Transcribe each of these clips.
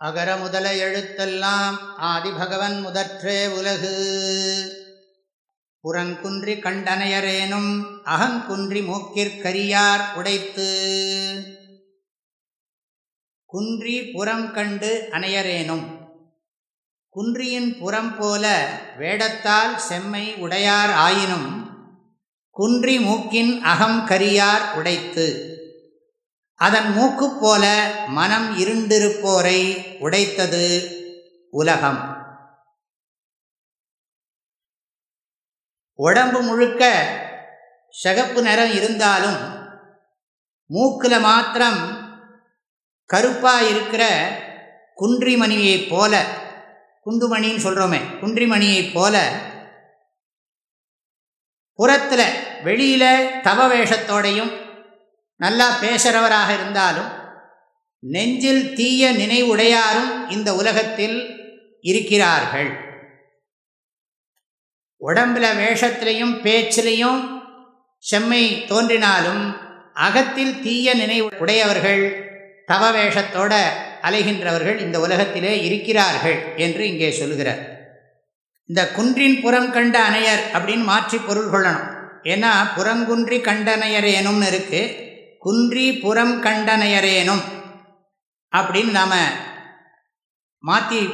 அகர முதல எழுத்தெல்லாம் ஆதிபகவன் முதற்றே உலகு. புறங்குன்றி கண்டனையரேனும் அகங்குன்றி மூக்கிற்கரியார் உடைத்து. குன்றி புறம் கண்டு அணையரேனும். குன்றியின் புறம் போல வேடத்தால் செம்மை உடையார் ஆயினும் குன்றி மூக்கின் அகம் கரியார் உடைத்து. அதன் மூக்கு போல மனம் இருண்டிருப்போரை உடைத்தது உலகம். உடம்பு முழுக்க சகப்பு நிறம் இருந்தாலும் மூக்கில் மாத்திரம் கருப்பாக இருக்கிற குன்றிமணியைப் போல குண்டுமணின்னு சொல்கிறோமே குன்றிமணியைப் போல புறத்தில் வெளியில் தவ வேஷத்தோடையும் நல்லா பேசுகிறவராக இருந்தாலும் நெஞ்சில் தீய நினைவுடையாரும் இந்த உலகத்தில் இருக்கிறார்கள். உடம்பில் வேஷத்திலையும் பேச்சிலையும் செம்மை தோன்றினாலும் அகத்தில் தீய நினைவு உடையவர்கள் தவ வேஷத்தோட அலைகின்றவர்கள் இந்த உலகத்திலே இருக்கிறார்கள் என்று இங்கே சொல்கிறார். இந்த குன்றின் புறம் கண்ட அணையர் அப்படின்னு மாற்றி பொருள் கொள்ளணும். ஏன்னா புறங்குன்றி கண்டனையரேனும்னு இருக்குது குன்றி புறம் கண்டனையரேனும் அப்படின்னு நாம் மாற்றி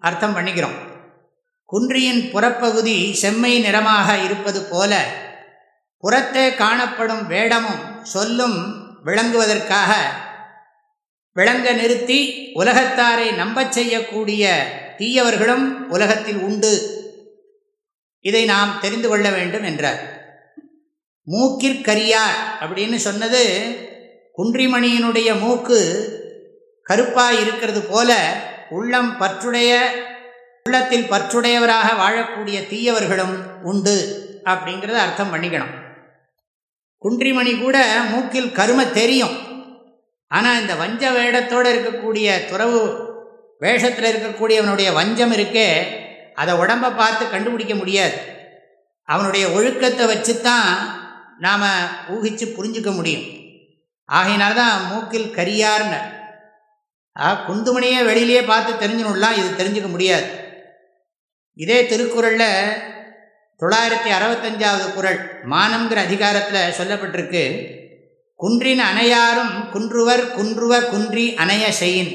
அர்த்தம் பண்ணிக்கிறோம். குன்றியின் புறப்பகுதி செம்மை நிறமாக இருப்பது போல புறத்தே காணப்படும் வேடமும் சொல்லும் விளங்குவதற்காக விளங்க நிறுத்தி உலகத்தாரை நம்பச் செய்யக்கூடிய தீயவர்களும் உலகத்தில் உண்டு. இதை நாம் தெரிந்து கொள்ள வேண்டும் என்றார். மூக்கிற்கரியார் அப்படின்னு சொன்னது குன்றிமணியினுடைய மூக்கு கருப்பாக இருக்கிறது போல உள்ளம் பற்றுடைய உள்ளத்தில் பற்றுடையவராக வாழக்கூடிய தீயவர்களும் உண்டு அப்படிங்கிறத அர்த்தம் பண்ணிக்கணும். குன்றிமணி கூட மூக்கில் கருமை தெரியும். ஆனால் இந்த வஞ்ச வேடத்தோடு இருக்கக்கூடிய துறவு வேஷத்தில் இருக்கக்கூடியவனுடைய வஞ்சம் இருக்கே அதை உடம்பை பார்த்து கண்டுபிடிக்க முடியாது. அவனுடைய ஒழுக்கத்தை வச்சு தான் நாம் ஊகித்து புரிஞ்சுக்க முடியும். ஆகையினால்தான் மூக்கில் கரியார்னர் ஆ குந்துமணியே வெளியிலேயே பார்த்து தெரிஞ்சணும்லாம் இது தெரிஞ்சுக்க முடியாது. இதே திருக்குறளில் தொள்ளாயிரத்தி அறுபத்தஞ்சாவது குரல் மானம்ங்கிற அதிகாரத்தில் சொல்லப்பட்டிருக்கு. குன்றின் அணையாரும் குன்றுவர் குன்றுவ குன்றி அணைய செய்யின்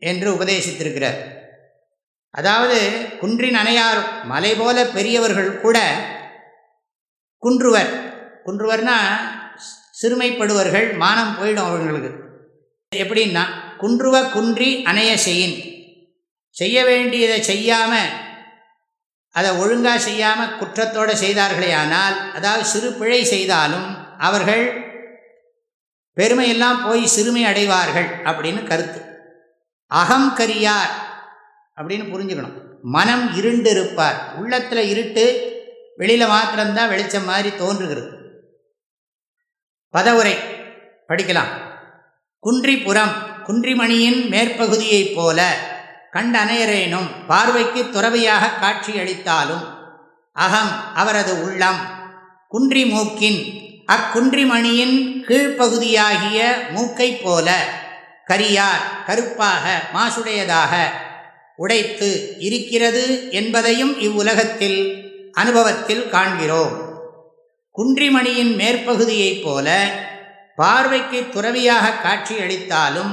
என்று உபதேசித்திருக்கிறார். அதாவது குன்றின் அணையாரும் மலை போல பெரியவர்கள் கூட குன்றுவர் குன்றுவர்னா சிறுமைப்படுவர்கள் மானம் போயிடும் அவர்களுக்கு. எப்படின்னா குன்றுவ குன்றி அணைய செய்யின். செய்ய வேண்டியதை செய்யாமல் அதை ஒழுங்காக செய்யாமல் குற்றத்தோடு செய்தார்களே ஆனால் அதாவது சிறு பிழை செய்தாலும் அவர்கள் பெருமையெல்லாம் போய் சிறுமை அடைவார்கள் அப்படின்னு கருத்து. அகம் கரியார் அப்படின்னு புரிஞ்சுக்கணும். மனம் இருண்டு இருப்பார் உள்ளத்தில் இருட்டு வெளியில் மாத்திரம்தான் வெளிச்சம் மாதிரி தோன்றுகிறது. பதவுரை. படிக்கலாம். குன்றிபுறம் குன்றிமணியின் மேற்பகுதியைப் போல கண்டனையரேனும் பார்வைக்கு துறவியாக காட்சியளித்தாலும் அகம் அவரது உள்ளம் குன்றி மூக்கின் அக்குன்றிமணியின் கீழ்ப்பகுதியாகிய மூக்கைப் போல கரியார் கருப்பாக மாசுடையதாக உடைத்து இருக்கிறது என்பதையும் இவ்வுலகத்தில் அனுபவத்தில் காண்கிறோம். குன்றிமணியின் மேற்பகுதியைப் போல பார்வைக்கு துறவியாக காட்சியளித்தாலும்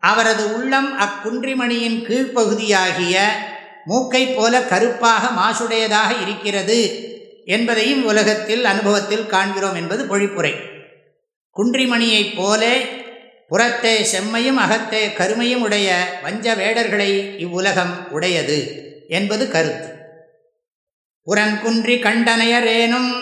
அவரது உள்ளம் அக்குன்றிமணியின் கீழ்ப்பகுதியாகிய மூக்கை போல கருப்பாக மாசுடையதாக இருக்கிறது என்பதையும் உலகத்தில் அனுபவத்தில் காண்கிறோம் என்பது பொழிப்புரை. குன்றிமணியைப் போல புறத்தே செம்மையும் அகத்தே கருமையும் உடைய வஞ்ச வேடர்களை இவ்வுலகம் உடையது என்பது கருத்து. புறங்குன்றி கண்டனையரேனும்